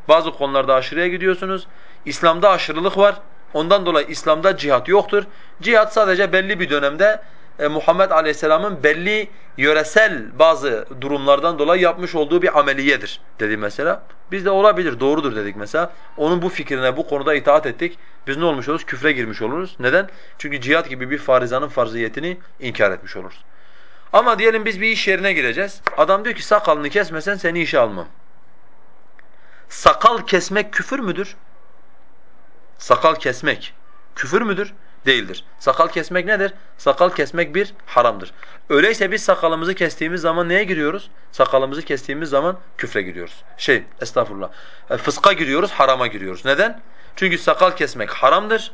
bazı konularda aşırıya gidiyorsunuz. İslam'da aşırılık var. Ondan dolayı İslam'da cihat yoktur. Cihat sadece belli bir dönemde e, Muhammed Aleyhisselam'ın belli yöresel bazı durumlardan dolayı yapmış olduğu bir ameliyedir dedi mesela. Biz de olabilir, doğrudur dedik mesela. Onun bu fikrine, bu konuda itaat ettik. Biz ne olmuş oluruz? Küfre girmiş oluruz. Neden? Çünkü cihat gibi bir farizanın farziyetini inkar etmiş oluruz. Ama diyelim biz bir iş yerine gireceğiz. Adam diyor ki sakalını kesmesen seni işe almam. Sakal kesmek küfür müdür? Sakal kesmek küfür müdür? Değildir. Sakal kesmek nedir? Sakal kesmek bir haramdır. Öyleyse biz sakalımızı kestiğimiz zaman neye giriyoruz? Sakalımızı kestiğimiz zaman küfre giriyoruz. Şey, estağfurullah. E, fıska giriyoruz, harama giriyoruz. Neden? Çünkü sakal kesmek haramdır.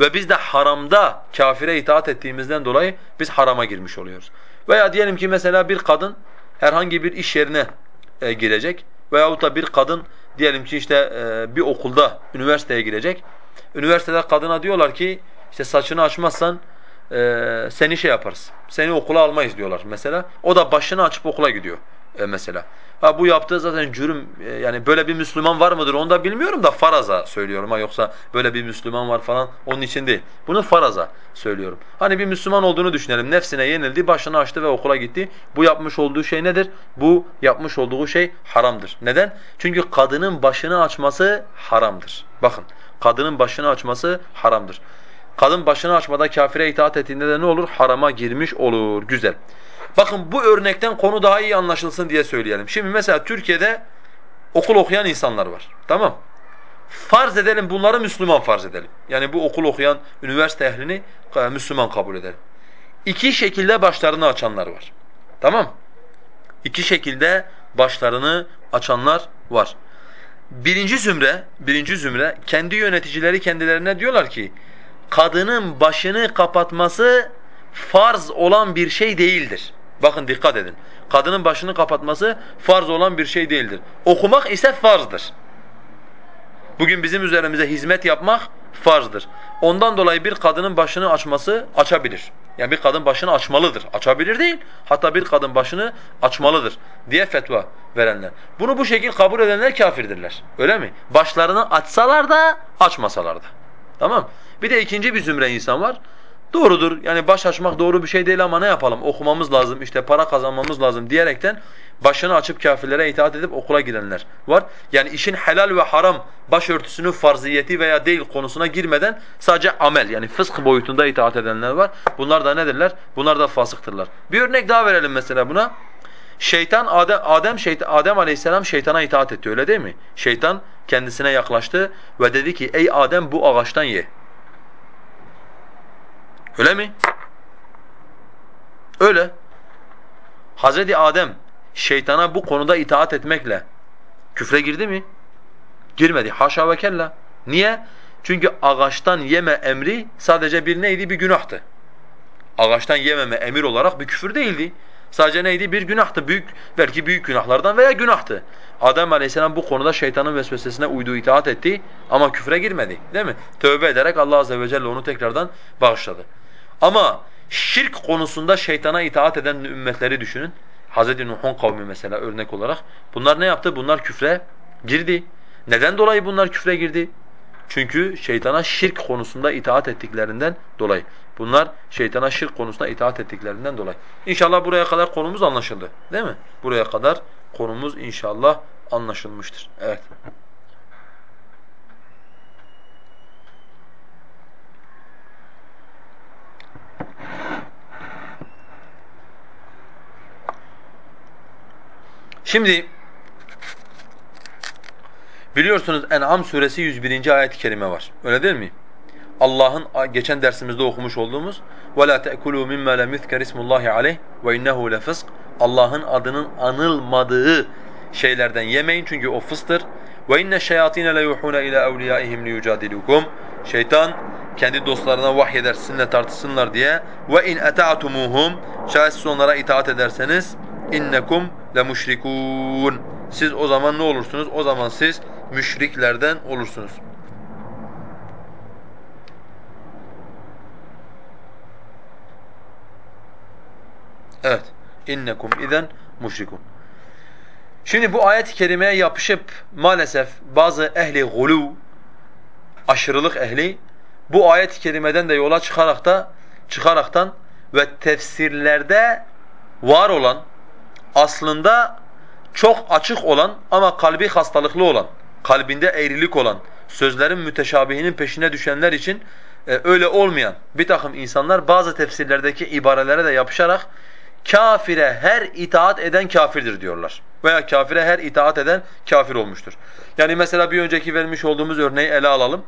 Ve biz de haramda kafire itaat ettiğimizden dolayı biz harama girmiş oluyoruz. Veya diyelim ki mesela bir kadın herhangi bir iş yerine e, girecek veyahut da bir kadın diyelim ki işte e, bir okulda üniversiteye girecek. Üniversitede kadına diyorlar ki işte saçını açmazsan e, seni şey yaparız. Seni okula almayız diyorlar mesela. O da başını açıp okula gidiyor e, mesela. Ha bu yaptığı zaten cürüm e, yani böyle bir Müslüman var mıdır onu da bilmiyorum da faraza söylüyorum ha yoksa böyle bir Müslüman var falan onun için değil. Bunu faraza söylüyorum. Hani bir Müslüman olduğunu düşünelim. Nefsine yenildi, başını açtı ve okula gitti. Bu yapmış olduğu şey nedir? Bu yapmış olduğu şey haramdır. Neden? Çünkü kadının başını açması haramdır. Bakın, kadının başını açması haramdır. Kadın başını açmada kafire itaat ettiğinde de ne olur? Harama girmiş olur. Güzel. Bakın bu örnekten konu daha iyi anlaşılsın diye söyleyelim. Şimdi mesela Türkiye'de okul okuyan insanlar var. Tamam. Farz edelim bunları Müslüman farz edelim. Yani bu okul okuyan üniversite ehlini e, Müslüman kabul edelim. İki şekilde başlarını açanlar var. Tamam? İki şekilde başlarını açanlar var. Birinci zümre, birinci zümre kendi yöneticileri kendilerine diyorlar ki kadının başını kapatması farz olan bir şey değildir. Bakın dikkat edin. Kadının başını kapatması farz olan bir şey değildir. Okumak ise farzdır. Bugün bizim üzerimize hizmet yapmak farzdır. Ondan dolayı bir kadının başını açması açabilir. Yani bir kadın başını açmalıdır. Açabilir değil. Hatta bir kadın başını açmalıdır diye fetva verenler. Bunu bu şekil kabul edenler kafirdirler. Öyle mi? Başlarını açsalar da açmasalar da. Tamam? Bir de ikinci bir zümre insan var. Doğrudur. Yani baş açmak doğru bir şey değil ama ne yapalım? Okumamız lazım, işte para kazanmamız lazım diyerekten başını açıp kafirlere itaat edip okula gidenler var. Yani işin helal ve haram başörtüsünün farziyeti veya değil konusuna girmeden sadece amel yani fısk boyutunda itaat edenler var. Bunlar da nedirler? Bunlar da fasıktırlar. Bir örnek daha verelim mesela buna. Şeytan Adem Adem şeytan Adem Aleyhisselam şeytana itaat etti öyle değil mi? Şeytan kendisine yaklaştı ve dedi ki ey Adem bu ağaçtan ye. Öyle mi? Öyle. Hazreti Adem şeytana bu konuda itaat etmekle küfre girdi mi? Girmedi. Haşa ve kella. Niye? Çünkü ağaçtan yeme emri sadece bir neydi? Bir günahtı. Ağaçtan yememe emir olarak bir küfür değildi. Sadece neydi? Bir günahtı. Büyük, belki büyük günahlardan veya günahtı. Adem Aleyhisselam bu konuda şeytanın vesvesesine uyduğu itaat etti ama küfre girmedi. Değil mi? Tövbe ederek Allah Azze ve Celle onu tekrardan bağışladı. Ama şirk konusunda şeytana itaat eden ümmetleri düşünün. Hz. Nuh'un kavmi mesela örnek olarak. Bunlar ne yaptı? Bunlar küfre girdi. Neden dolayı bunlar küfre girdi? Çünkü şeytana şirk konusunda itaat ettiklerinden dolayı. Bunlar şeytana şirk konusunda itaat ettiklerinden dolayı. İnşallah buraya kadar konumuz anlaşıldı. Değil mi? Buraya kadar konumuz inşallah anlaşılmıştır. Evet. Şimdi Biliyorsunuz En'am suresi 101. ayet-i kerime var. Öyle değil mi? Allah'ın geçen dersimizde okumuş olduğumuz وَلَا تَأْكُلُوا مِمَّا لَمْ يُذْكَرِ اسْمُ اللّٰهِ عَلَيْهِ وَاِنَّهُ لَفِسْقٌ Allah'ın adının anılmadığı şeylerden yemeyin çünkü o fıstır. وَاِنَّ الشَّيَاطِينَ لَيُوحُونَ اِلَى اَوْلِيَائِهِمْ لِيُجَادِلُكُمْ Şeytan kendi dostlarına vahyeder sizinle tartışsınlar diye. وَاِنْ اَتَعْتُمُوهُمْ Şayet siz onlara itaat ederseniz innekum lemushrikun. Siz o zaman ne olursunuz? O zaman siz müşriklerden olursunuz. Evet. İnnekum izen müşrikun. Şimdi bu ayet-i kerimeye yapışıp maalesef bazı ehli gulu, aşırılık ehli bu ayet-i kerimeden de yola çıkarak da çıkaraktan ve tefsirlerde var olan aslında çok açık olan ama kalbi hastalıklı olan, kalbinde eğrilik olan, sözlerin müteşabihinin peşine düşenler için e, öyle olmayan bir takım insanlar bazı tefsirlerdeki ibarelere de yapışarak kafire her itaat eden kafirdir diyorlar. Veya kafire her itaat eden kafir olmuştur. Yani mesela bir önceki vermiş olduğumuz örneği ele alalım.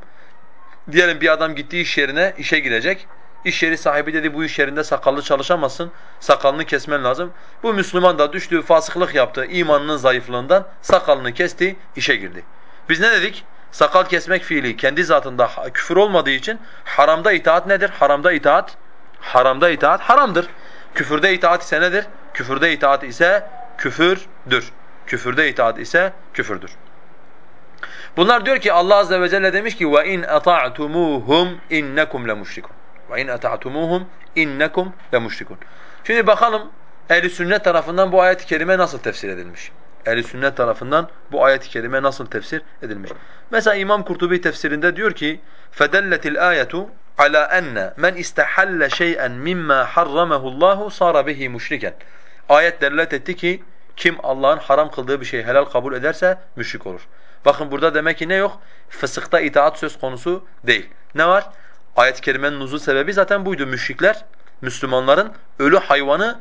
Diyelim bir adam gittiği iş yerine işe girecek. İş yeri sahibi dedi bu iş yerinde sakallı çalışamazsın, sakalını kesmen lazım. Bu Müslüman da düştüğü fasıklık yaptı, imanının zayıflığından sakalını kesti, işe girdi. Biz ne dedik? Sakal kesmek fiili kendi zatında küfür olmadığı için haramda itaat nedir? Haramda itaat, haramda itaat haramdır. Küfürde itaat ise nedir? Küfürde itaat ise küfürdür. Küfürde itaat ise küfürdür. Bunlar diyor ki Allah azze ve celle demiş ki ve in ata'tumuhum innekum lemushrikun. Ve in ata'tumuhum innekum lemushrikun. Şimdi bakalım ehli sünnet tarafından bu ayet-i kerime nasıl tefsir edilmiş? Ehli sünnet tarafından bu ayet-i kerime nasıl tefsir edilmiş? Mesela İmam Kurtubi tefsirinde diyor ki fedelletil ayetu ala enne men istahalle şey'en mimma harramahu Allahu sara bihi müşriken. Ayet delalet etti ki kim Allah'ın haram kıldığı bir şeyi helal kabul ederse müşrik olur. Bakın burada demek ki ne yok? Fısıkta itaat söz konusu değil. Ne var? Ayet-i kerimenin nuzul sebebi zaten buydu. Müşrikler, Müslümanların ölü hayvanı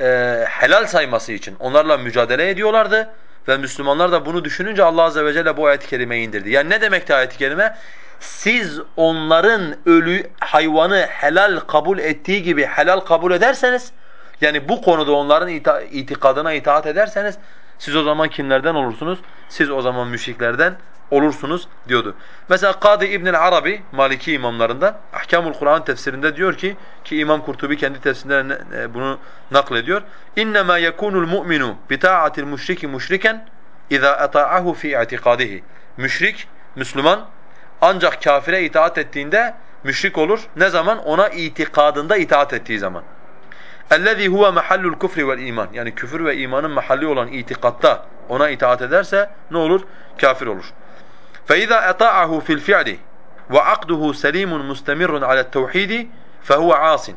e, helal sayması için onlarla mücadele ediyorlardı. Ve Müslümanlar da bunu düşününce Allah azze ve celle bu ayet-i kerimeyi indirdi. Yani ne demekti ayet-i kerime? Siz onların ölü hayvanı helal kabul ettiği gibi helal kabul ederseniz, yani bu konuda onların ita itikadına itaat ederseniz, siz o zaman kimlerden olursunuz? Siz o zaman müşriklerden olursunuz diyordu. Mesela Kadı İbnül Arabi Maliki imamlarında Ahkamul Kur'an tefsirinde diyor ki ki İmam Kurtubi kendi tefsirinde e, bunu naklediyor. İnnemâ yekunul mu'minu bi ta'atil müşriki müşriken iza ata'ahu fi i'tikadihi. Müşrik Müslüman ancak kafire itaat ettiğinde müşrik olur. Ne zaman? Ona itikadında itaat ettiği zaman. اَلَّذ۪ي هُوَ مَحَلُّ الْكُفْرِ وَالْا۪يمَانِ Yani küfür ve imanın mahalli olan itikatta ona itaat ederse ne olur? Kafir olur. فَاِذَا اَطَاعَهُ فِي الْفِعْلِ وَعَقْدُهُ سَلِيمٌ مُسْتَمِرٌ عَلَى التَّوْحِيدِ فَهُوَ عَاصٍ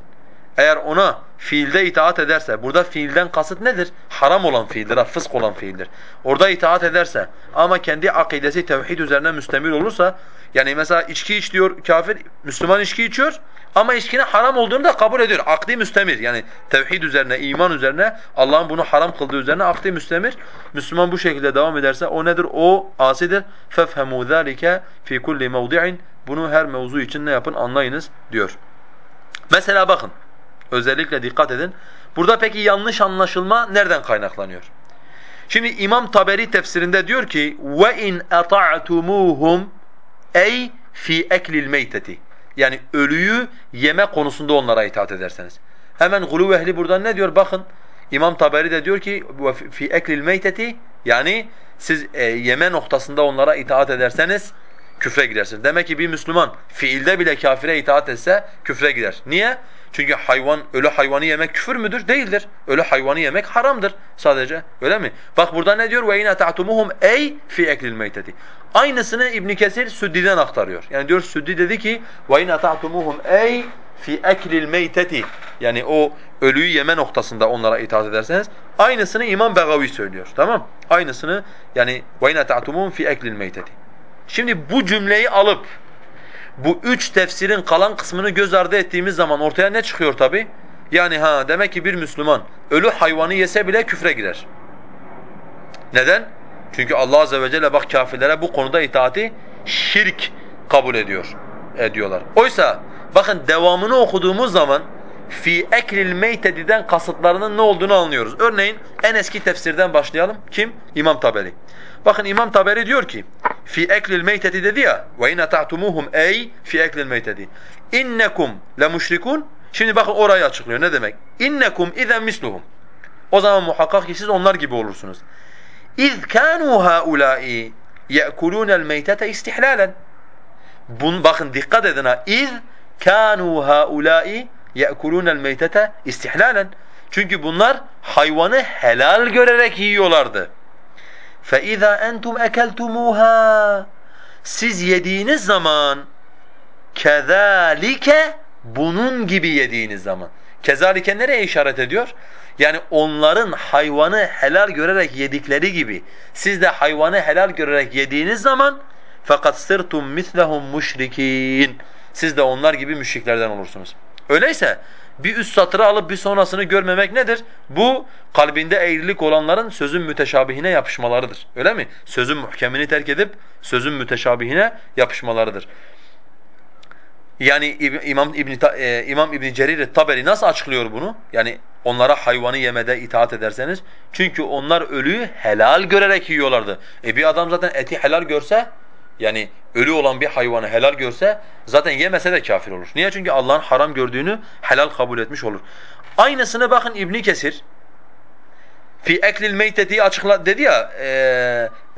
Eğer ona fiilde itaat ederse, burada fiilden kasıt nedir? Haram olan fiildir, fısk olan fiildir. Orada itaat ederse ama kendi akidesi tevhid üzerine müstemil olursa, yani mesela içki iç diyor kafir, Müslüman içki içiyor ama içkinin haram olduğunu da kabul ediyor. Akdi müstemir yani tevhid üzerine, iman üzerine, Allah'ın bunu haram kıldığı üzerine akdi müstemir. Müslüman bu şekilde devam ederse o nedir? O asidir. فَفْهَمُوا ذَٰلِكَ فِي كُلِّ مَوْضِعٍ Bunu her mevzu için ne yapın? Anlayınız diyor. Mesela bakın, özellikle dikkat edin. Burada peki yanlış anlaşılma nereden kaynaklanıyor? Şimdi İmam Taberi tefsirinde diyor ki وَاِنْ اَطَعْتُمُوهُمْ ey fi eklil meyteti. Yani ölüyü yeme konusunda onlara itaat ederseniz. Hemen gulu ehli buradan ne diyor? Bakın İmam Taberi de diyor ki fi eklil meyteti yani siz e, yeme noktasında onlara itaat ederseniz küfre girersiniz. Demek ki bir Müslüman fiilde bile kafire itaat etse küfre girer. Niye? Çünkü hayvan ölü hayvanı yemek küfür müdür? Değildir. Ölü hayvanı yemek haramdır sadece. Öyle mi? Bak burada ne diyor? İn ata'tumuhum ey fi eklil meyteti. Aynısını İbn Kesir Süddi'den aktarıyor. Yani diyor Süddi dedi ki in ata'tumuhum ey fi eklil meyteti. Yani o ölüyü yeme noktasında onlara itaat ederseniz aynısını İmam Begavi söylüyor. Tamam? Aynısını yani ve in fi eklil meyteti. Şimdi bu cümleyi alıp bu üç tefsirin kalan kısmını göz ardı ettiğimiz zaman ortaya ne çıkıyor tabi? Yani ha demek ki bir Müslüman ölü hayvanı yese bile küfre girer. Neden? Çünkü Allah azze ve celle bak kafirlere bu konuda itaati şirk kabul ediyor ediyorlar. Oysa bakın devamını okuduğumuz zaman fi eklil meytediden kasıtlarının ne olduğunu anlıyoruz. Örneğin en eski tefsirden başlayalım. Kim? İmam Taberi. Bakın İmam Taberi diyor ki fi eklil meyteti dedi ya ve in ata'tumuhum ey fi eklil meyteti. İnnekum le müşrikun. Şimdi bakın orayı açıklıyor. Ne demek? İnnekum izen misluhum. O zaman muhakkak ki siz onlar gibi olursunuz. İz kanu haula'i ye'kulûnel meytete istihlalen. Bun, bakın dikkat edin ha. İz kanu haula'i ye'kulûnel meytete istihlalen. Çünkü bunlar hayvanı helal görerek yiyorlardı. فَاِذَا entum اَكَلْتُمُوهَا Siz yediğiniz zaman kezalike bunun gibi yediğiniz zaman. Kezalike nereye işaret ediyor? Yani onların hayvanı helal görerek yedikleri gibi siz de hayvanı helal görerek yediğiniz zaman fakat sırtum mislehum müşrikin. Siz de onlar gibi müşriklerden olursunuz. Öyleyse bir üst satırı alıp bir sonrasını görmemek nedir? Bu kalbinde eğrilik olanların sözün müteşabihine yapışmalarıdır. Öyle mi? Sözün muhkemini terk edip sözün müteşabihine yapışmalarıdır. Yani İmam İbn e, İmam İbn Cerir Taberi nasıl açıklıyor bunu? Yani onlara hayvanı yemede itaat ederseniz çünkü onlar ölüyü helal görerek yiyorlardı. E bir adam zaten eti helal görse yani ölü olan bir hayvanı helal görse zaten yemese de kafir olur. Niye? Çünkü Allah'ın haram gördüğünü helal kabul etmiş olur. Aynısını bakın İbn Kesir fi eklil meyteti açıkla dedi ya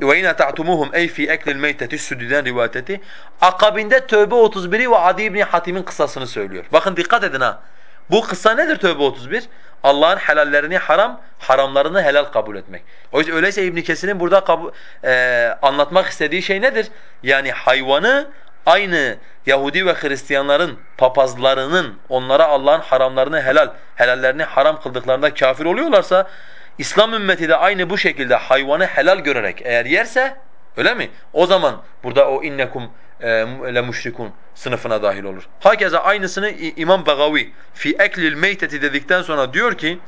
ve yine ta'tumuhum ey fi eklil meyteti südüden rivayet etti. Akabinde Tövbe 31'i ve Adi İbn Hatim'in kıssasını söylüyor. Bakın dikkat edin ha. Bu kıssa nedir Tövbe 31? Allah'ın helallerini haram, haramlarını helal kabul etmek. O yüzden öyleyse İbn Kesir'in burada kabul, e, anlatmak istediği şey nedir? Yani hayvanı aynı Yahudi ve Hristiyanların papazlarının onlara Allah'ın haramlarını helal, helallerini haram kıldıklarında kafir oluyorlarsa İslam ümmeti de aynı bu şekilde hayvanı helal görerek eğer yerse öyle mi? O zaman burada o innekum le müşrikun sınıfına dahil olur. Hakeza aynısını İmam Bagavi fi eklil meyteti dedikten sonra diyor ki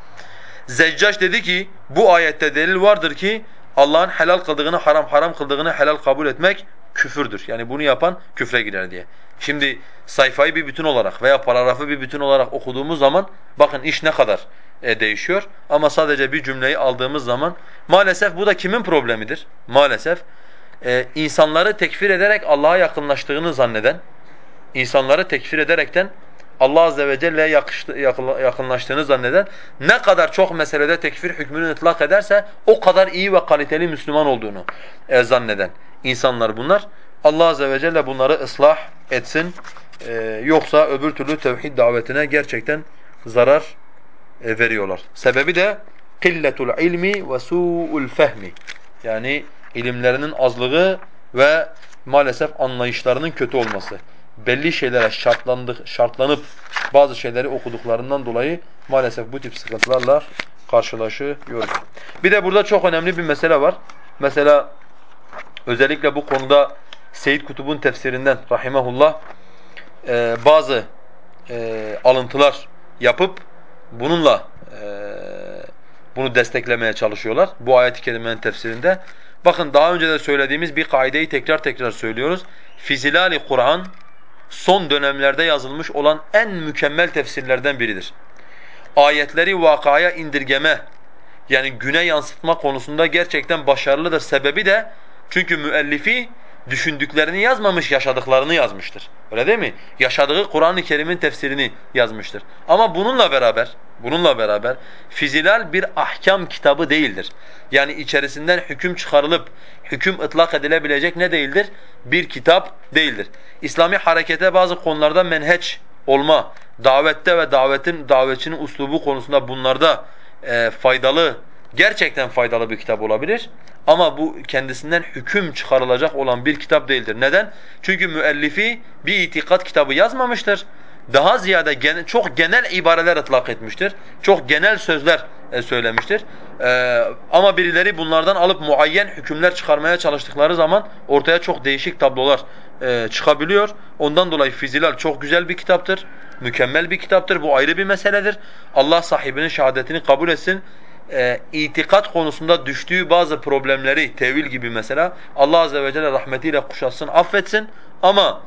Zeccaş dedi ki bu ayette delil vardır ki Allah'ın helal kıldığını haram haram kıldığını helal kabul etmek küfürdür. Yani bunu yapan küfre girer diye. Şimdi sayfayı bir bütün olarak veya paragrafı bir bütün olarak okuduğumuz zaman bakın iş ne kadar e, değişiyor. Ama sadece bir cümleyi aldığımız zaman maalesef bu da kimin problemidir? Maalesef e, insanları tekfir ederek Allah'a yakınlaştığını zanneden, insanları tekfir ederekten Allah azze ve celle'ye yakınlaştığını zanneden ne kadar çok meselede tekfir hükmünü ıtlak ederse o kadar iyi ve kaliteli Müslüman olduğunu e, zanneden insanlar bunlar. Allah azze ve celle bunları ıslah etsin. E, yoksa öbür türlü tevhid davetine gerçekten zarar e, veriyorlar. Sebebi de ilmi ve su'ul fehmi. Yani ilimlerinin azlığı ve maalesef anlayışlarının kötü olması. Belli şeylere şartlandık, şartlanıp bazı şeyleri okuduklarından dolayı maalesef bu tip sıkıntılarla karşılaşıyoruz. Bir de burada çok önemli bir mesele var. Mesela özellikle bu konuda Seyyid Kutub'un tefsirinden rahimahullah e, bazı e, alıntılar yapıp bununla e, bunu desteklemeye çalışıyorlar bu ayet-i kerimenin tefsirinde. Bakın daha önce de söylediğimiz bir kaideyi tekrar tekrar söylüyoruz. Fizilali Kur'an son dönemlerde yazılmış olan en mükemmel tefsirlerden biridir. Ayetleri vakaya indirgeme yani güne yansıtma konusunda gerçekten başarılıdır. Sebebi de çünkü müellifi düşündüklerini yazmamış, yaşadıklarını yazmıştır. Öyle değil mi? Yaşadığı Kur'an-ı Kerim'in tefsirini yazmıştır. Ama bununla beraber, bununla beraber Fizilal bir ahkam kitabı değildir. Yani içerisinden hüküm çıkarılıp hüküm ıtlak edilebilecek ne değildir? Bir kitap değildir. İslami harekete bazı konularda menheç olma, davette ve davetin davetçinin uslubu konusunda bunlarda e, faydalı, gerçekten faydalı bir kitap olabilir. Ama bu kendisinden hüküm çıkarılacak olan bir kitap değildir. Neden? Çünkü müellifi bir itikat kitabı yazmamıştır. Daha ziyade gene, çok genel ibareler ıtlak etmiştir. Çok genel sözler e, söylemiştir. E, ama birileri bunlardan alıp muayyen hükümler çıkarmaya çalıştıkları zaman ortaya çok değişik tablolar e, çıkabiliyor. Ondan dolayı Fizilal çok güzel bir kitaptır. Mükemmel bir kitaptır. Bu ayrı bir meseledir. Allah sahibinin şehadetini kabul etsin e, itikat konusunda düştüğü bazı problemleri, tevil gibi mesela Allah azze ve celle rahmetiyle kuşatsın, affetsin ama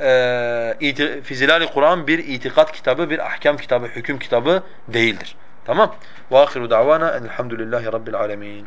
e, Fizilal-i Kur'an bir itikat kitabı, bir ahkam kitabı, hüküm kitabı değildir. Tamam? وآخر دعوانا أن الحمد لله رب العالمين